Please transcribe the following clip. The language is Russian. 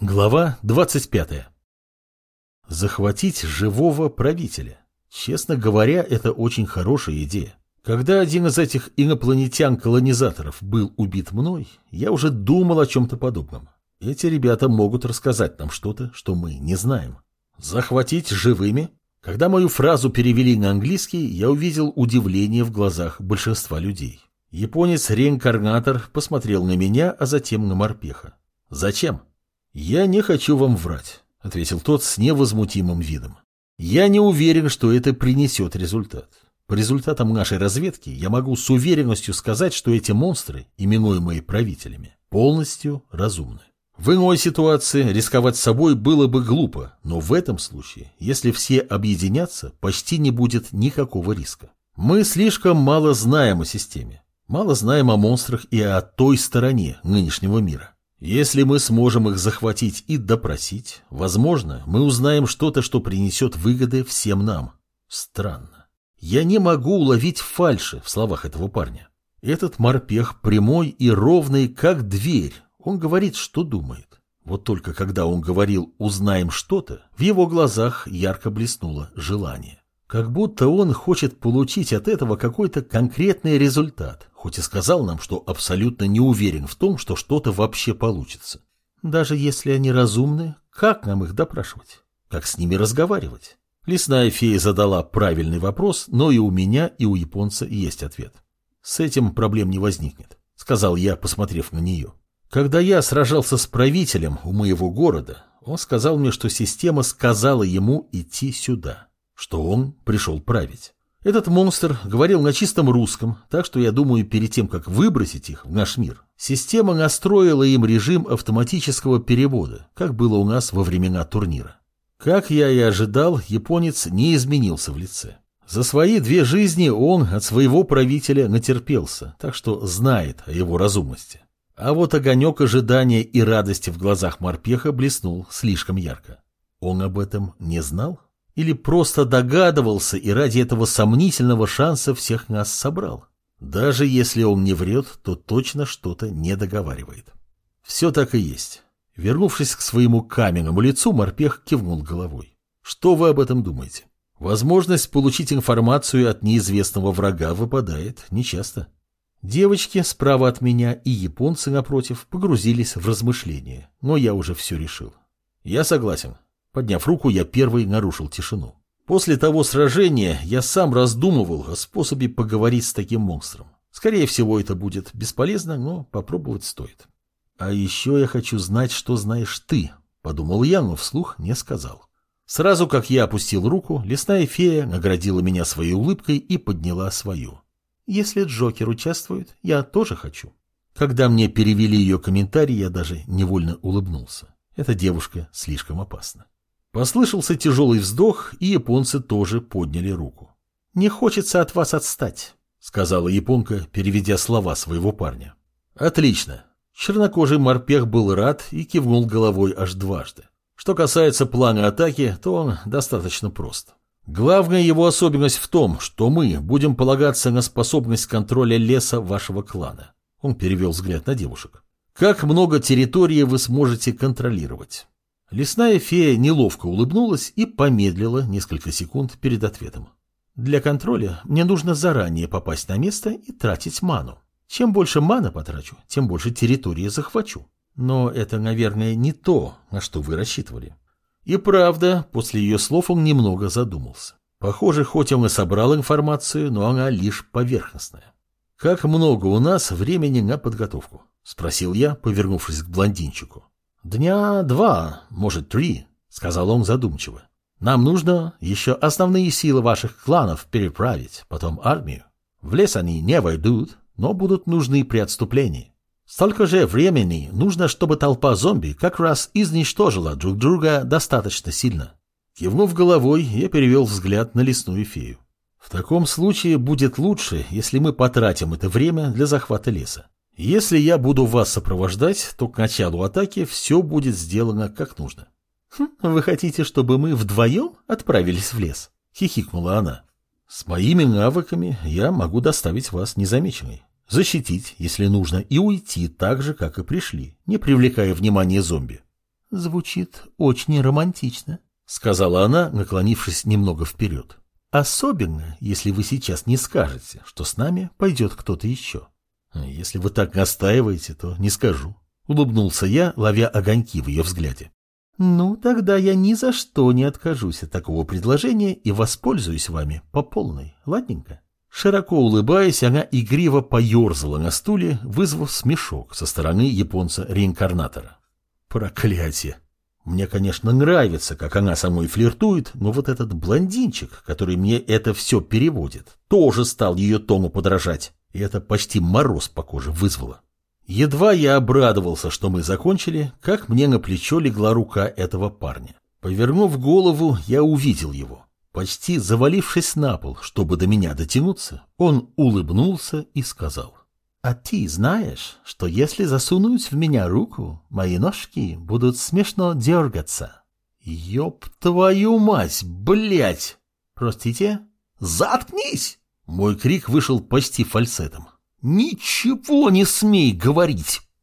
Глава 25. Захватить живого правителя. Честно говоря, это очень хорошая идея. Когда один из этих инопланетян-колонизаторов был убит мной, я уже думал о чем-то подобном. Эти ребята могут рассказать нам что-то, что мы не знаем. Захватить живыми? Когда мою фразу перевели на английский, я увидел удивление в глазах большинства людей. Японец-реинкарнатор посмотрел на меня, а затем на морпеха. «Зачем?» «Я не хочу вам врать», — ответил тот с невозмутимым видом. «Я не уверен, что это принесет результат. По результатам нашей разведки я могу с уверенностью сказать, что эти монстры, именуемые правителями, полностью разумны. В иной ситуации рисковать собой было бы глупо, но в этом случае, если все объединятся, почти не будет никакого риска. Мы слишком мало знаем о системе, мало знаем о монстрах и о той стороне нынешнего мира. Если мы сможем их захватить и допросить, возможно, мы узнаем что-то, что принесет выгоды всем нам. Странно. Я не могу уловить фальши в словах этого парня. Этот морпех прямой и ровный, как дверь. Он говорит, что думает. Вот только когда он говорил «узнаем что-то», в его глазах ярко блеснуло желание. Как будто он хочет получить от этого какой-то конкретный результат, хоть и сказал нам, что абсолютно не уверен в том, что что-то вообще получится. Даже если они разумны, как нам их допрашивать? Как с ними разговаривать? Лесная фея задала правильный вопрос, но и у меня, и у японца есть ответ. С этим проблем не возникнет, сказал я, посмотрев на нее. Когда я сражался с правителем у моего города, он сказал мне, что система сказала ему идти сюда что он пришел править. Этот монстр говорил на чистом русском, так что я думаю, перед тем, как выбросить их в наш мир, система настроила им режим автоматического перевода, как было у нас во времена турнира. Как я и ожидал, японец не изменился в лице. За свои две жизни он от своего правителя натерпелся, так что знает о его разумности. А вот огонек ожидания и радости в глазах морпеха блеснул слишком ярко. Он об этом не знал? Или просто догадывался и ради этого сомнительного шанса всех нас собрал? Даже если он не врет, то точно что-то не договаривает. Все так и есть. Вернувшись к своему каменному лицу, морпех кивнул головой. Что вы об этом думаете? Возможность получить информацию от неизвестного врага выпадает нечасто. Девочки справа от меня и японцы напротив погрузились в размышления, но я уже все решил. Я согласен, Подняв руку, я первый нарушил тишину. После того сражения я сам раздумывал о способе поговорить с таким монстром. Скорее всего, это будет бесполезно, но попробовать стоит. А еще я хочу знать, что знаешь ты, подумал я, но вслух не сказал. Сразу как я опустил руку, лесная фея наградила меня своей улыбкой и подняла свою. Если Джокер участвует, я тоже хочу. Когда мне перевели ее комментарий, я даже невольно улыбнулся. Эта девушка слишком опасна. Послышался тяжелый вздох, и японцы тоже подняли руку. «Не хочется от вас отстать», — сказала японка, переведя слова своего парня. «Отлично». Чернокожий морпех был рад и кивнул головой аж дважды. Что касается плана атаки, то он достаточно прост. Главная его особенность в том, что мы будем полагаться на способность контроля леса вашего клана. Он перевел взгляд на девушек. Как много территории вы сможете контролировать? Лесная фея неловко улыбнулась и помедлила несколько секунд перед ответом. Для контроля мне нужно заранее попасть на место и тратить ману. Чем больше мана потрачу, тем больше территории захвачу. Но это, наверное, не то, на что вы рассчитывали. И правда, после ее слов он немного задумался. Похоже, хоть он и собрал информацию, но она лишь поверхностная. «Как много у нас времени на подготовку?» – спросил я, повернувшись к блондинчику. «Дня два, может, три», — сказал он задумчиво. «Нам нужно еще основные силы ваших кланов переправить, потом армию. В лес они не войдут, но будут нужны при отступлении. Столько же времени нужно, чтобы толпа зомби как раз изничтожила друг друга достаточно сильно». Кивнув головой, я перевел взгляд на лесную фею. В таком случае будет лучше, если мы потратим это время для захвата леса. Если я буду вас сопровождать, то к началу атаки все будет сделано как нужно. Хм, вы хотите, чтобы мы вдвоем отправились в лес? Хихикнула она. С моими навыками я могу доставить вас незамеченной. Защитить, если нужно, и уйти так же, как и пришли, не привлекая внимания зомби. Звучит очень романтично, сказала она, наклонившись немного вперед. Особенно, если вы сейчас не скажете, что с нами пойдет кто-то еще. Если вы так настаиваете, то не скажу. Улыбнулся я, ловя огоньки в ее взгляде. Ну, тогда я ни за что не откажусь от такого предложения и воспользуюсь вами по полной, ладненько? Широко улыбаясь, она игриво поерзала на стуле, вызвав смешок со стороны японца-реинкарнатора. Проклятие! Мне, конечно, нравится, как она со мной флиртует, но вот этот блондинчик, который мне это все переводит, тоже стал ее тону подражать, и это почти мороз по коже вызвало. Едва я обрадовался, что мы закончили, как мне на плечо легла рука этого парня. Повернув голову, я увидел его. Почти завалившись на пол, чтобы до меня дотянуться, он улыбнулся и сказал. «А ты знаешь, что если засунуть в меня руку, мои ножки будут смешно дергаться?» «Ёб твою мать, блядь!» «Простите?» «Заткнись!» Мой крик вышел почти фальцетом. «Ничего не смей говорить!»